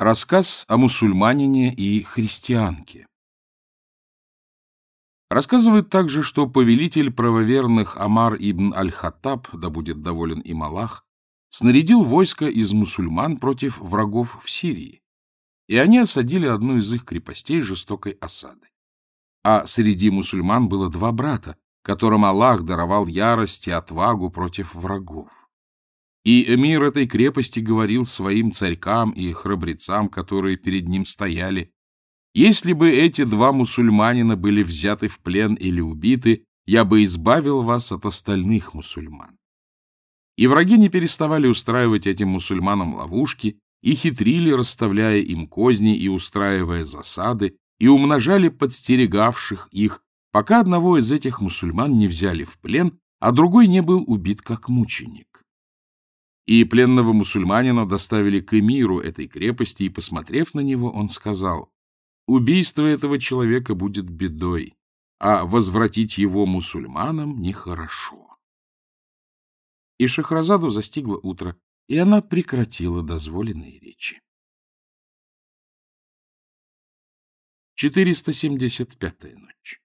Рассказ о мусульманине и христианке Рассказывают также, что повелитель правоверных Амар ибн Аль-Хаттаб, да будет доволен им Аллах, снарядил войско из мусульман против врагов в Сирии, и они осадили одну из их крепостей жестокой осадой. А среди мусульман было два брата, которым Аллах даровал ярость и отвагу против врагов. И эмир этой крепости говорил своим царькам и храбрецам, которые перед ним стояли, «Если бы эти два мусульманина были взяты в плен или убиты, я бы избавил вас от остальных мусульман». И враги не переставали устраивать этим мусульманам ловушки и хитрили, расставляя им козни и устраивая засады, и умножали подстерегавших их, пока одного из этих мусульман не взяли в плен, а другой не был убит как мученик и пленного мусульманина доставили к эмиру этой крепости, и, посмотрев на него, он сказал, «Убийство этого человека будет бедой, а возвратить его мусульманам нехорошо». И Шахразаду застигло утро, и она прекратила дозволенные речи. 475-я ночь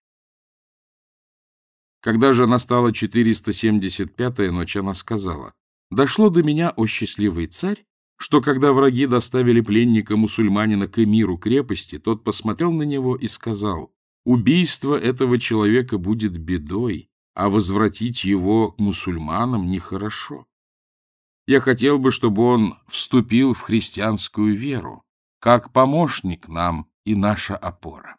Когда же настала 475-я ночь, она сказала, Дошло до меня, о счастливый царь, что когда враги доставили пленника-мусульманина к эмиру крепости, тот посмотрел на него и сказал, «Убийство этого человека будет бедой, а возвратить его к мусульманам нехорошо. Я хотел бы, чтобы он вступил в христианскую веру, как помощник нам и наша опора».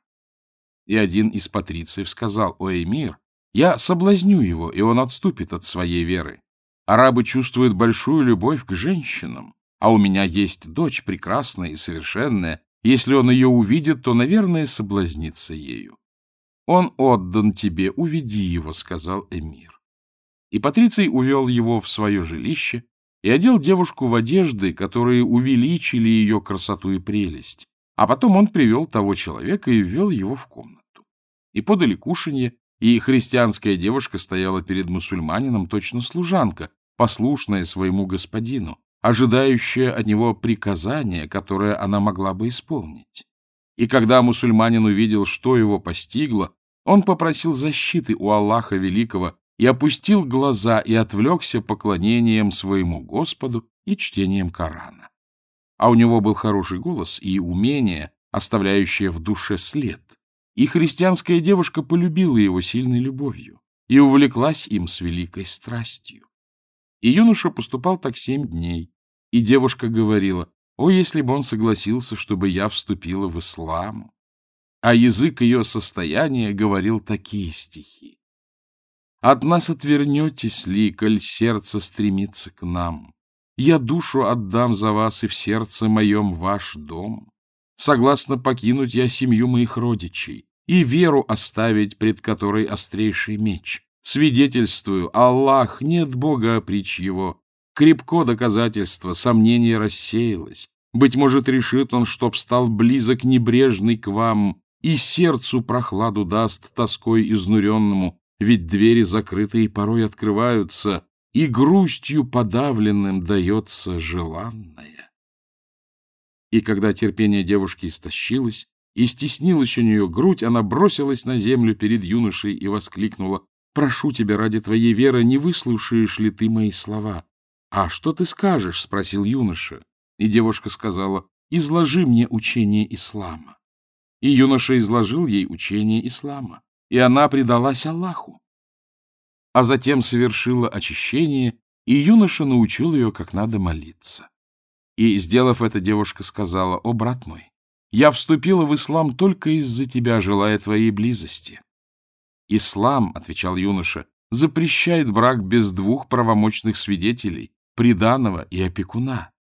И один из патрициев сказал, «О, эмир, я соблазню его, и он отступит от своей веры. Арабы чувствуют большую любовь к женщинам, а у меня есть дочь прекрасная и совершенная. Если он ее увидит, то, наверное, соблазнится ею. Он отдан тебе, уведи его, — сказал эмир. И Патриций увел его в свое жилище и одел девушку в одежды, которые увеличили ее красоту и прелесть. А потом он привел того человека и ввел его в комнату. И подали кушанье, и христианская девушка стояла перед мусульманином точно служанка, послушная своему господину, ожидающая от него приказания, которое она могла бы исполнить. И когда мусульманин увидел, что его постигло, он попросил защиты у Аллаха Великого и опустил глаза и отвлекся поклонением своему Господу и чтением Корана. А у него был хороший голос и умение, оставляющее в душе след. И христианская девушка полюбила его сильной любовью и увлеклась им с великой страстью. И юноша поступал так семь дней. И девушка говорила, о, если бы он согласился, чтобы я вступила в ислам. А язык ее состояния говорил такие стихи. От нас отвернетесь ли, коль сердце стремится к нам? Я душу отдам за вас и в сердце моем ваш дом. Согласно покинуть я семью моих родичей и веру оставить, пред которой острейший меч. Свидетельствую, Аллах, нет Бога прич его. Крепко доказательство, сомнение рассеялось. Быть может, решит он, чтоб стал близок небрежный к вам, и сердцу прохладу даст тоской изнуренному, ведь двери закрытые порой открываются, и грустью подавленным дается желанное. И когда терпение девушки истощилось, и стеснилась у нее грудь, она бросилась на землю перед юношей и воскликнула Прошу тебя ради твоей веры, не выслушаешь ли ты мои слова? — А что ты скажешь? — спросил юноша. И девушка сказала, — изложи мне учение ислама. И юноша изложил ей учение ислама, и она предалась Аллаху. А затем совершила очищение, и юноша научил ее, как надо молиться. И, сделав это, девушка сказала, — О, брат мой, я вступила в ислам только из-за тебя, желая твоей близости. «Ислам, — отвечал юноша, — запрещает брак без двух правомочных свидетелей, приданого и опекуна.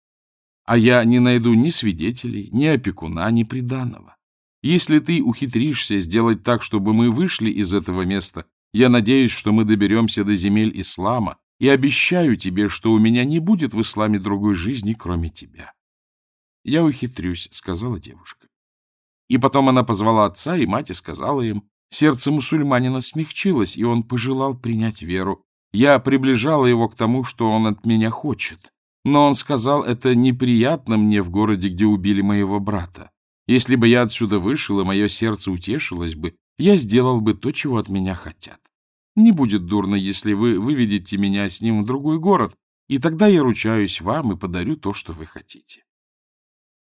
А я не найду ни свидетелей, ни опекуна, ни приданого. Если ты ухитришься сделать так, чтобы мы вышли из этого места, я надеюсь, что мы доберемся до земель ислама, и обещаю тебе, что у меня не будет в исламе другой жизни, кроме тебя. — Я ухитрюсь, — сказала девушка. И потом она позвала отца и мать и сказала им, Сердце мусульманина смягчилось, и он пожелал принять веру. Я приближала его к тому, что он от меня хочет. Но он сказал, это неприятно мне в городе, где убили моего брата. Если бы я отсюда вышел, и мое сердце утешилось бы, я сделал бы то, чего от меня хотят. Не будет дурно, если вы выведете меня с ним в другой город, и тогда я ручаюсь вам и подарю то, что вы хотите.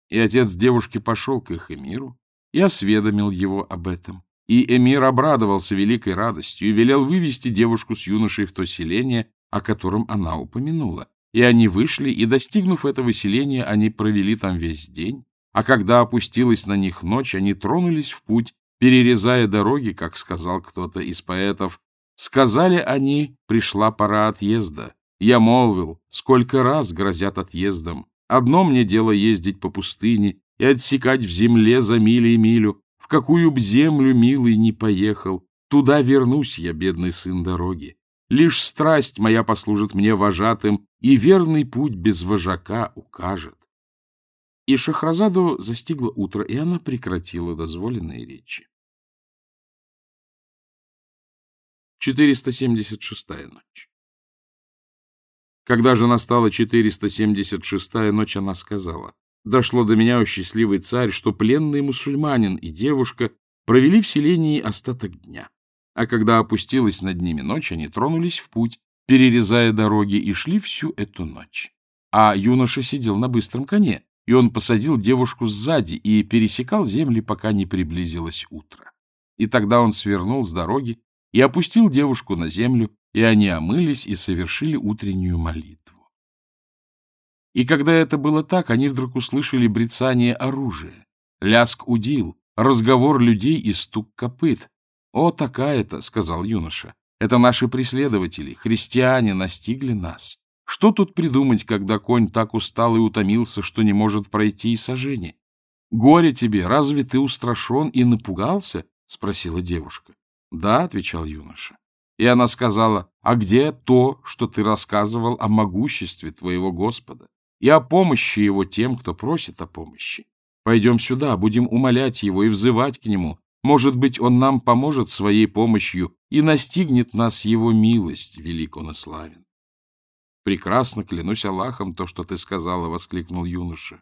И отец девушки пошел к их эмиру и осведомил его об этом. И эмир обрадовался великой радостью и велел вывести девушку с юношей в то селение, о котором она упомянула. И они вышли, и, достигнув этого селения, они провели там весь день, а когда опустилась на них ночь, они тронулись в путь, перерезая дороги, как сказал кто-то из поэтов. Сказали они, пришла пора отъезда. Я молвил, сколько раз грозят отъездом. Одно мне дело ездить по пустыне и отсекать в земле за мили и милю, в какую б землю, милый, не поехал, туда вернусь я, бедный сын дороги. Лишь страсть моя послужит мне вожатым, и верный путь без вожака укажет. И Шахразаду застигло утро, и она прекратила дозволенные речи. 476-я ночь Когда же настала 476-я ночь, она сказала, Дошло до меня, о счастливый царь, что пленный мусульманин и девушка провели в селении остаток дня. А когда опустилась над ними ночь, они тронулись в путь, перерезая дороги, и шли всю эту ночь. А юноша сидел на быстром коне, и он посадил девушку сзади и пересекал земли, пока не приблизилось утро. И тогда он свернул с дороги и опустил девушку на землю, и они омылись и совершили утреннюю молитву. И когда это было так, они вдруг услышали брецание оружия, ляск удил, разговор людей и стук копыт. «О, такая-то!» — сказал юноша. «Это наши преследователи, христиане, настигли нас. Что тут придумать, когда конь так устал и утомился, что не может пройти и сожжение? Горе тебе, разве ты устрашен и напугался? — спросила девушка. — Да, — отвечал юноша. И она сказала, — А где то, что ты рассказывал о могуществе твоего Господа? И о помощи его тем, кто просит о помощи. Пойдем сюда, будем умолять его и взывать к нему. Может быть, он нам поможет своей помощью и настигнет нас его милость, велик он и славен. Прекрасно, клянусь Аллахом, то, что ты сказала, — воскликнул юноша.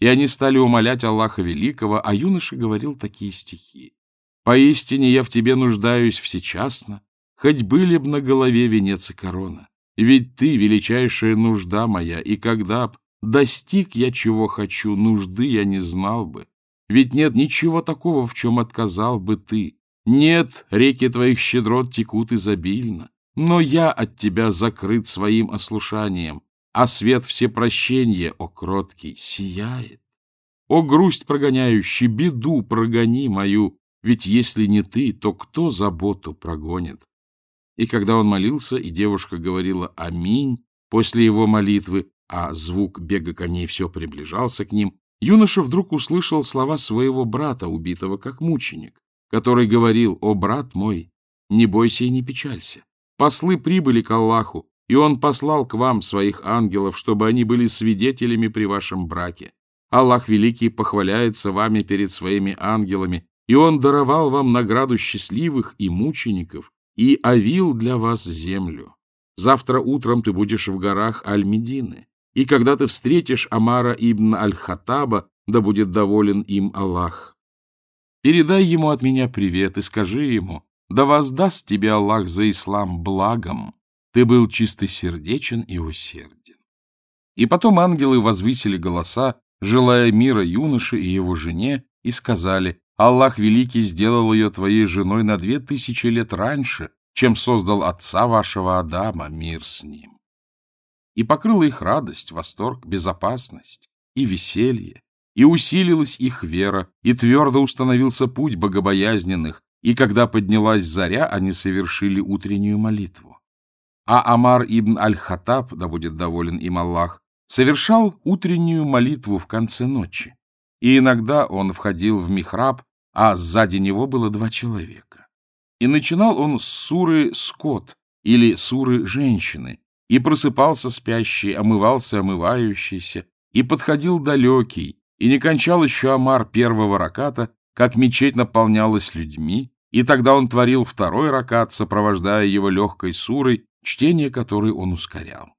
И они стали умолять Аллаха Великого, а юноша говорил такие стихи. «Поистине я в тебе нуждаюсь всечасно, хоть были б на голове венец и корона. Ведь ты — величайшая нужда моя, и когда б Достиг я чего хочу, нужды я не знал бы. Ведь нет ничего такого, в чем отказал бы ты. Нет, реки твоих щедрот текут изобильно. Но я от тебя закрыт своим ослушанием, а свет всепрощения, о кроткий, сияет. О грусть прогоняющий, беду прогони мою, ведь если не ты, то кто заботу прогонит? И когда он молился, и девушка говорила «Аминь» после его молитвы, а звук бега коней все приближался к ним, юноша вдруг услышал слова своего брата, убитого как мученик, который говорил «О, брат мой, не бойся и не печалься. Послы прибыли к Аллаху, и он послал к вам своих ангелов, чтобы они были свидетелями при вашем браке. Аллах Великий похваляется вами перед своими ангелами, и он даровал вам награду счастливых и мучеников, и овил для вас землю. Завтра утром ты будешь в горах Аль-Медины. И когда ты встретишь Амара ибн Аль-Хаттаба, да будет доволен им Аллах. Передай ему от меня привет и скажи ему, да воздаст тебе Аллах за ислам благом. Ты был чистосердечен и усерден. И потом ангелы возвысили голоса, желая мира юноше и его жене, и сказали, Аллах Великий сделал ее твоей женой на две тысячи лет раньше, чем создал отца вашего Адама, мир с ним и покрыла их радость, восторг, безопасность и веселье, и усилилась их вера, и твердо установился путь богобоязненных, и когда поднялась заря, они совершили утреннюю молитву. А Амар ибн Аль-Хаттаб, да будет доволен им Аллах, совершал утреннюю молитву в конце ночи, и иногда он входил в михраб, а сзади него было два человека. И начинал он с суры «Скот» или суры «Женщины», и просыпался спящий, омывался омывающийся, и подходил далекий, и не кончал еще Амар первого раката, как мечеть наполнялась людьми, и тогда он творил второй ракат, сопровождая его легкой сурой, чтение которой он ускорял.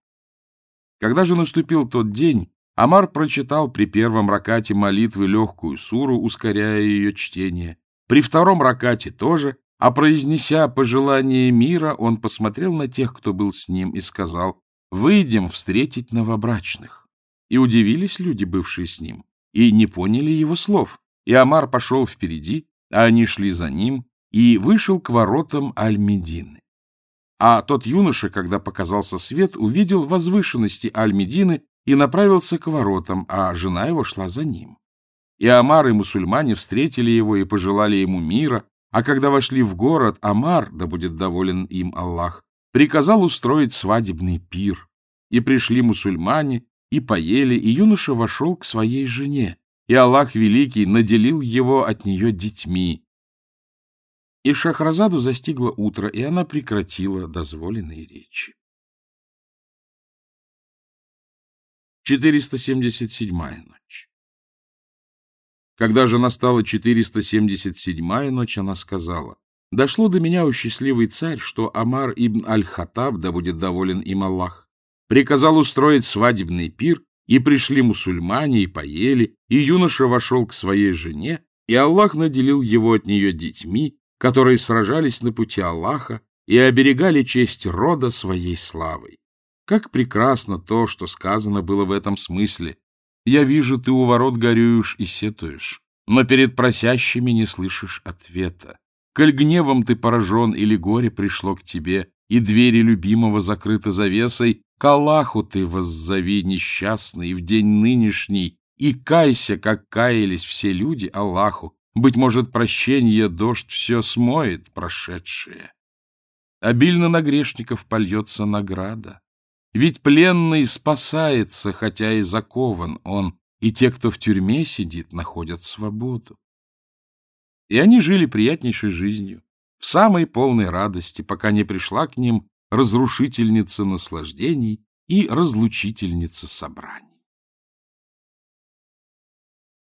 Когда же наступил тот день, Амар прочитал при первом ракате молитвы легкую суру, ускоряя ее чтение, при втором ракате тоже, а произнеся пожелание мира, он посмотрел на тех, кто был с ним, и сказал, «Выйдем встретить новобрачных». И удивились люди, бывшие с ним, и не поняли его слов. И Амар пошел впереди, а они шли за ним, и вышел к воротам Аль-Медины. А тот юноша, когда показался свет, увидел возвышенности Аль-Медины и направился к воротам, а жена его шла за ним. И Амар и мусульмане встретили его и пожелали ему мира, а когда вошли в город, Амар, да будет доволен им Аллах, приказал устроить свадебный пир. И пришли мусульмане, и поели, и юноша вошел к своей жене, и Аллах Великий наделил его от нее детьми. И Шахразаду застигло утро, и она прекратила дозволенные речи. 477-я ночь Когда же настала 477-я ночь, она сказала, «Дошло до меня, о счастливый царь, что Амар ибн Аль-Хаттаб, да будет доволен им Аллах, приказал устроить свадебный пир, и пришли мусульмане, и поели, и юноша вошел к своей жене, и Аллах наделил его от нее детьми, которые сражались на пути Аллаха и оберегали честь рода своей славой. Как прекрасно то, что сказано было в этом смысле. Я вижу, ты у ворот горюешь и сетуешь, но перед просящими не слышишь ответа. Коль гневом ты поражен или горе пришло к тебе, и двери любимого закрыты завесой, к Аллаху ты воззови несчастный в день нынешний, и кайся, как каялись все люди Аллаху. Быть может, прощение дождь все смоет прошедшее. Обильно на грешников польется награда. Ведь пленный спасается, хотя и закован он, и те, кто в тюрьме сидит, находят свободу. И они жили приятнейшей жизнью, в самой полной радости, пока не пришла к ним разрушительница наслаждений и разлучительница собраний.